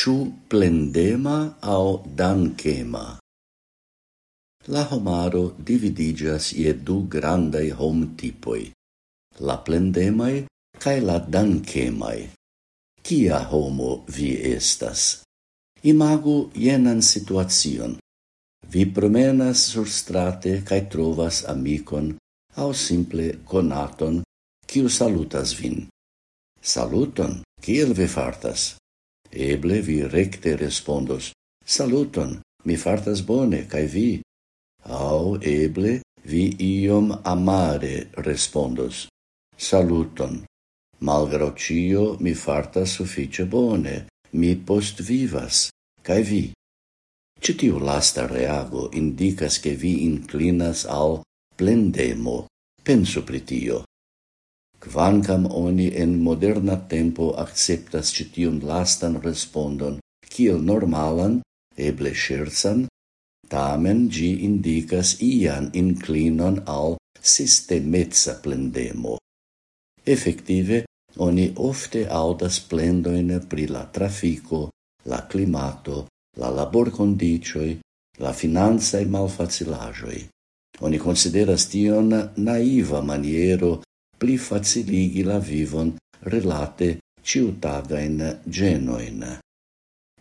ciu plendema au dankema. La homaro dividigas ie du grandai hom tipoi, la plendemai cae la dankemai. Kia homo vi estas? Imagu jenan situacion. Vi promenas sur strate cae trovas amikon au simple konaton, kiu salutas vin. Saluton, kiel vi fartas? Eble vi recte respondos, saluton, mi fartas bone, cae vi? Au eble vi iom amare respondos, saluton, malgrau cio mi fartas suffice bone, mi post vivas, cae vi? Citiu lasta reago indicas che vi inclinas al plendemo, pensu pritio, Quancam oni en moderna tempo acceptas citium lastan respondon, kiel normalan, eble scherzan, tamen gi indicas ian inclinon al sistemezza plendemo. Effective, oni ofte audas plendoin pri la trafico, la climato, la labor condicioi, la finanzae malfacilagioi. Oni consideras tion naiva maniero pli faciligi la vivon relate ciutagain genoin.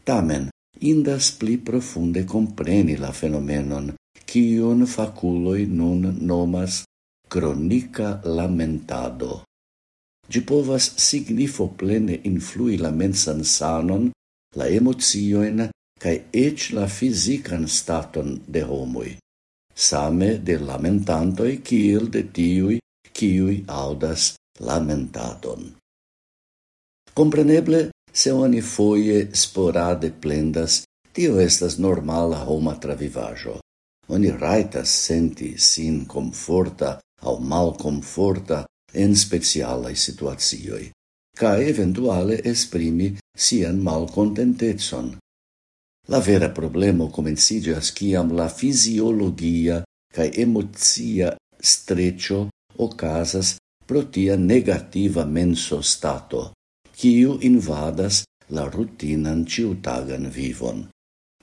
Tamen, indas pli profunde compreni la fenomenon, cion faculoi nun nomas cronica lamentado. Gi povas signifo plene influi la mensan sanon, la emozioin, cae ec la fisican staton de homoi, same de lamentantoi kiel de tiui kiui audas lamentadon. Compreneble, se oni foie sporade plendas, tio estas normala homa travivajo. Oni raitas senti sin comforta au malconforta en specialai situazioi, ca eventuale esprimi sian malcontentezon. La vera problemo comencidias ciam la fisiologia ca emozia streccio ocasas pro tia negativa mensostato, quiu invadas la rutinan ciutagan vivon.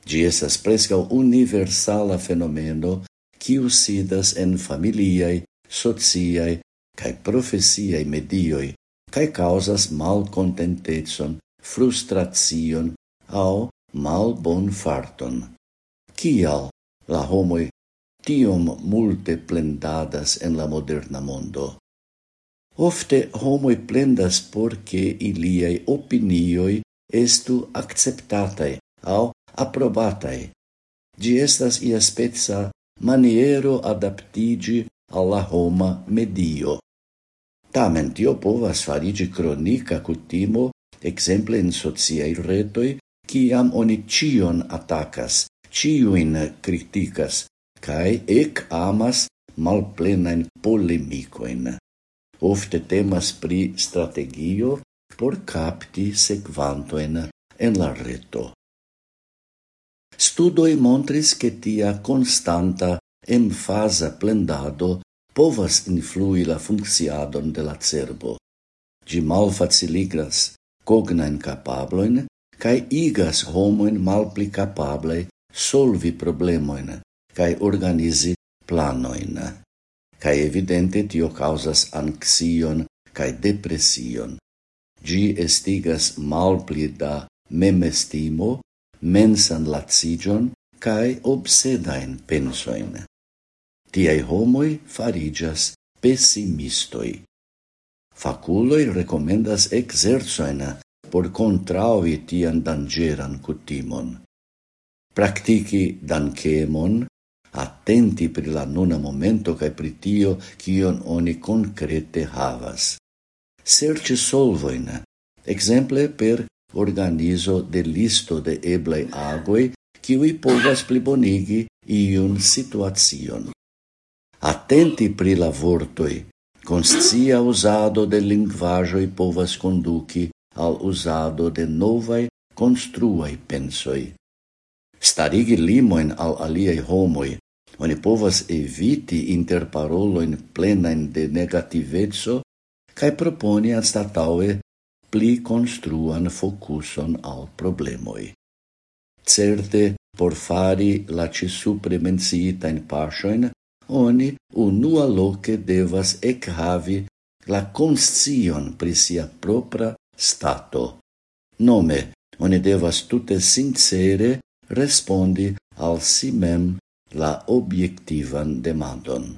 Gi esas prescau universala fenomeno quiu sidas en familiai, sociai cae profesiai medioi cae causas malcontentetson, frustration au malbonfarton. Cial la homoi tiom multe plendadas en la moderna mondo. Ofte homoi plendas porque iliai opinioi estu acceptatai au approbatai. Gi estas ia spezza maniero adaptigi alla homa medio. Tamen tio povas farigi cronica cutimo, exemple in sociai retoi, ciam oni cion atacas, ciuin criticas, cae ec amas malplenain polemicoin. Ofte temas pri strategio por capti sequantoen en la reto. Studoi montris che tia constanta emfasa plendado povas influi la funcciadon de la cerbo. Gi malfaciligras cognain capabloin cae igas homoin malpli capablei solvi problemoin, kaj organizi planoin. Kai evidente tio causas anxion kai depression. Gi estigas malpli da memestimo, mensan lacigion kaj obsedain pensoin. Tiai homoi farigas pessimistoi. Faculoi recomendas exerzoin por contraui tian dangeran cutimon. Practici dankemon, attenti pri la nuna momento cae pri tio, cion oni concrete havas. Serci solvoin, exemple per organizo de listo de eblei agoi, kiwi povas plibonigi iun situacion. Attenti pri la vortoi, conscia usado de lingvajoi povas conduci al usado de novai construai pensoi. Starigi limoin al aliei homoi, Oni povas eviti interparolojn plenajn de negativezzo kai proponi anstataŭe pli construan focuson al problemoi. Certe, por fari la ci supre menciitain pasioin, oni unua loce devas ec havi la conscion pri sia propra stato. Nome, oni devas tute sincere respondi al si mem la objektivan demandon.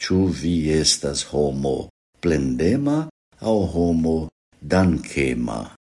Ĉu vi estas homo plendema aŭ homo dankema?